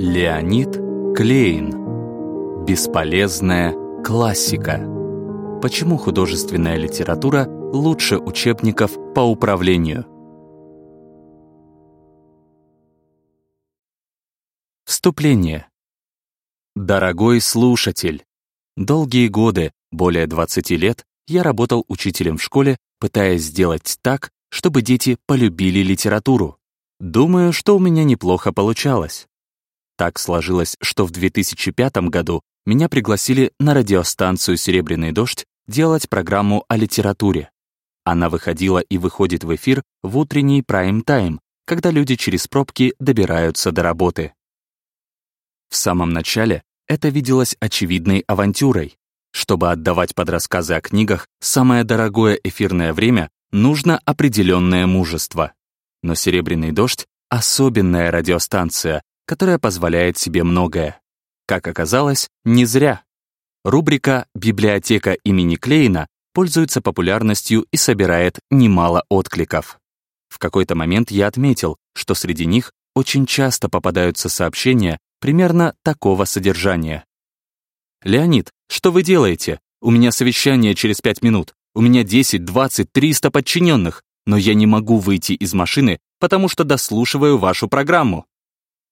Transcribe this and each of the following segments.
Леонид Клейн. Бесполезная классика. Почему художественная литература лучше учебников по управлению? Вступление. Дорогой слушатель, долгие годы, более 20 лет, я работал учителем в школе, пытаясь сделать так, чтобы дети полюбили литературу. Думаю, что у меня неплохо получалось. Так сложилось, что в 2005 году меня пригласили на радиостанцию «Серебряный дождь» делать программу о литературе. Она выходила и выходит в эфир в утренний прайм-тайм, когда люди через пробки добираются до работы. В самом начале это виделось очевидной авантюрой. Чтобы отдавать под рассказы о книгах самое дорогое эфирное время, нужно определенное мужество. Но «Серебряный дождь» — особенная радиостанция, которая позволяет себе многое. Как оказалось, не зря. Рубрика «Библиотека имени Клейна» пользуется популярностью и собирает немало откликов. В какой-то момент я отметил, что среди них очень часто попадаются сообщения примерно такого содержания. «Леонид, что вы делаете? У меня совещание через пять минут. У меня 10, 20, 300 подчиненных, но я не могу выйти из машины, потому что дослушиваю вашу программу».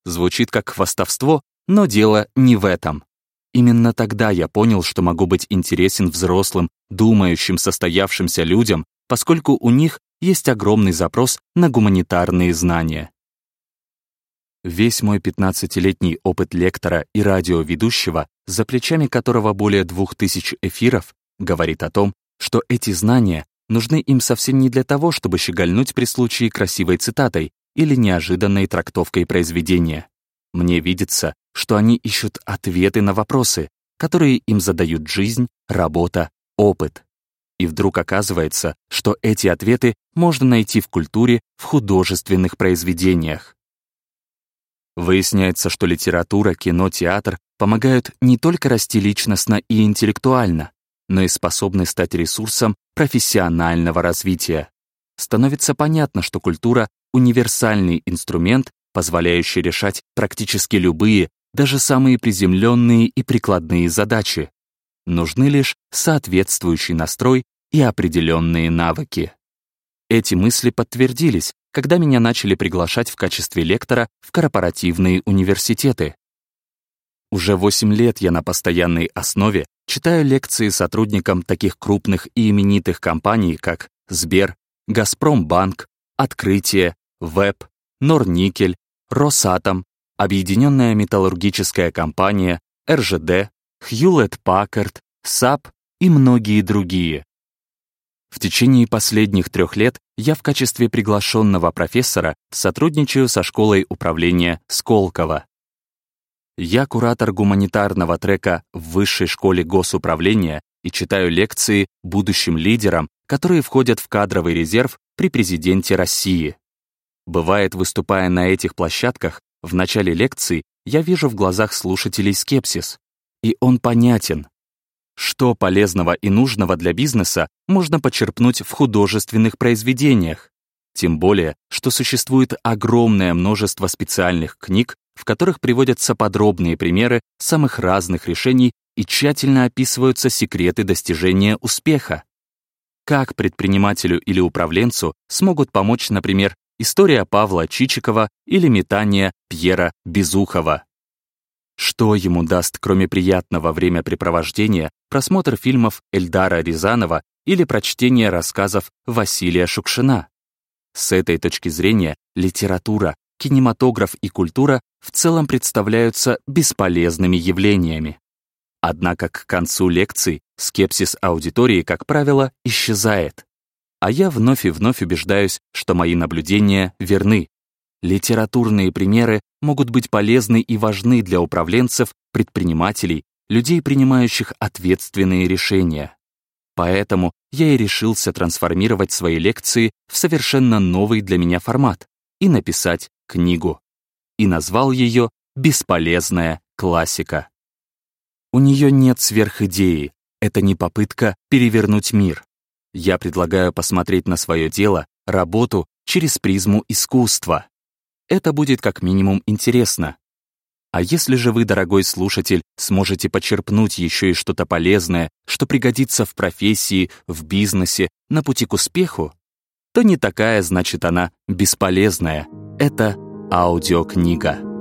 Звучит как хвастовство, но дело не в этом. Именно тогда я понял, что могу быть интересен взрослым, думающим, состоявшимся людям, поскольку у них есть огромный запрос на гуманитарные знания. Весь мой 15-летний опыт лектора и радиоведущего, за плечами которого более двух тысяч эфиров, говорит о том, что эти знания нужны им совсем не для того, чтобы щегольнуть при случае красивой цитатой или неожиданной трактовкой произведения. Мне видится, что они ищут ответы на вопросы, которые им задают жизнь, работа, опыт. И вдруг оказывается, что эти ответы можно найти в культуре, в художественных произведениях. Выясняется, что литература, кино, театр помогают не только расти личностно и интеллектуально, но и способны стать ресурсом профессионального развития. Становится понятно, что культура — универсальный инструмент, позволяющий решать практически любые, даже самые приземленные и прикладные задачи. Нужны лишь соответствующий настрой и определенные навыки. Эти мысли подтвердились, когда меня начали приглашать в качестве лектора в корпоративные университеты. Уже 8 лет я на постоянной основе читаю лекции сотрудникам таких крупных и именитых компаний, как Сбер, Газпромбанк, Открытие, ВЭБ, Норникель, Росатом, Объединенная металлургическая компания, РЖД, Hewlett Packard, SAP и многие другие. В течение последних трех лет я в качестве приглашенного профессора сотрудничаю со школой управления Сколково. Я куратор гуманитарного трека в Высшей школе госуправления и читаю лекции будущим лидерам, которые входят в кадровый резерв при президенте России. Бывает, выступая на этих площадках, в начале лекции я вижу в глазах слушателей скепсис. И он понятен. Что полезного и нужного для бизнеса можно почерпнуть в художественных произведениях? Тем более, что существует огромное множество специальных книг, в которых приводятся подробные примеры самых разных решений и тщательно описываются секреты достижения успеха. Как предпринимателю или управленцу смогут помочь, например, история Павла Чичикова или метание Пьера Безухова? Что ему даст, кроме приятного времяпрепровождения, просмотр фильмов Эльдара Рязанова или прочтение рассказов Василия Шукшина? С этой точки зрения литература, кинематограф и культура в целом представляются бесполезными явлениями. Однако к концу лекций скепсис аудитории, как правило, исчезает. А я вновь и вновь убеждаюсь, что мои наблюдения верны. Литературные примеры могут быть полезны и важны для управленцев, предпринимателей, людей, принимающих ответственные решения. Поэтому я и решился трансформировать свои лекции в совершенно новый для меня формат и написать книгу. И назвал ее «Бесполезная классика». У нее нет сверхидеи, это не попытка перевернуть мир. Я предлагаю посмотреть на свое дело, работу через призму искусства. Это будет как минимум интересно. А если же вы, дорогой слушатель, сможете почерпнуть еще и что-то полезное, что пригодится в профессии, в бизнесе, на пути к успеху, то не такая, значит, она бесполезная. Это аудиокнига.